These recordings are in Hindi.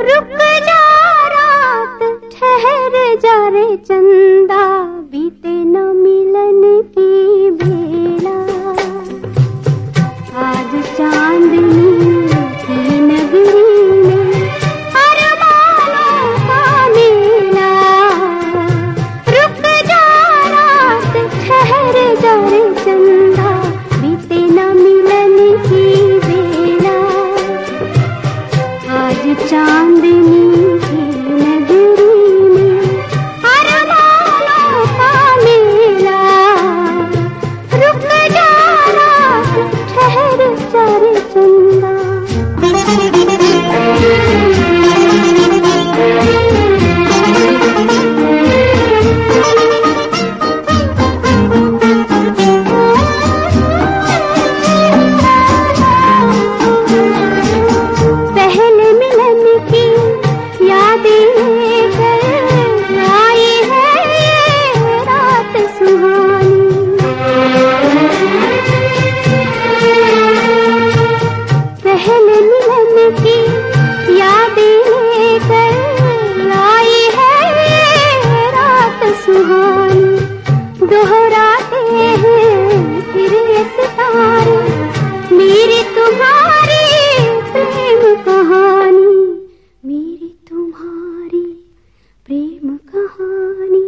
रुक जा रात ठहर जा रे चंदा। आज सुहानी हैं फिर ये सितारे। मेरी तुम्हारी प्रेम कहानी, मेरी तुम्हारी प्रेम कहानी।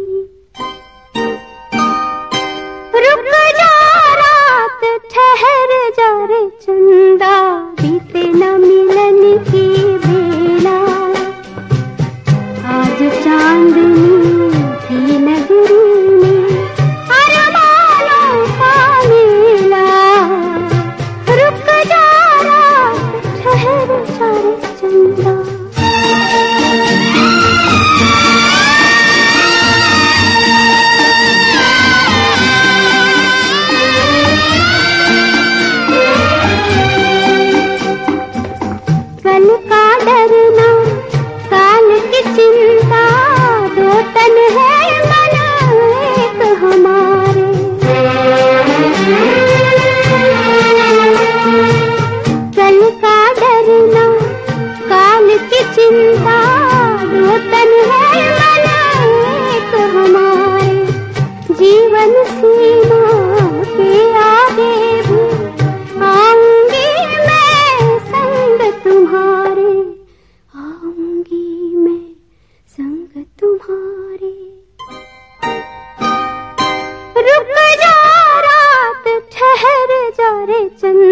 रुक जा रात, ठहर जा रे चंदा, बीते न मिलन की बेला। आज चांदनी की नगरी चिंता तन है एक हमारे जीवन सीमा के आगे भी। आऊँगी मैं संग तुम्हारे, आऊँगी मैं संग तुम्हारे। रुक जा, रात ठहर जा रे चंदा।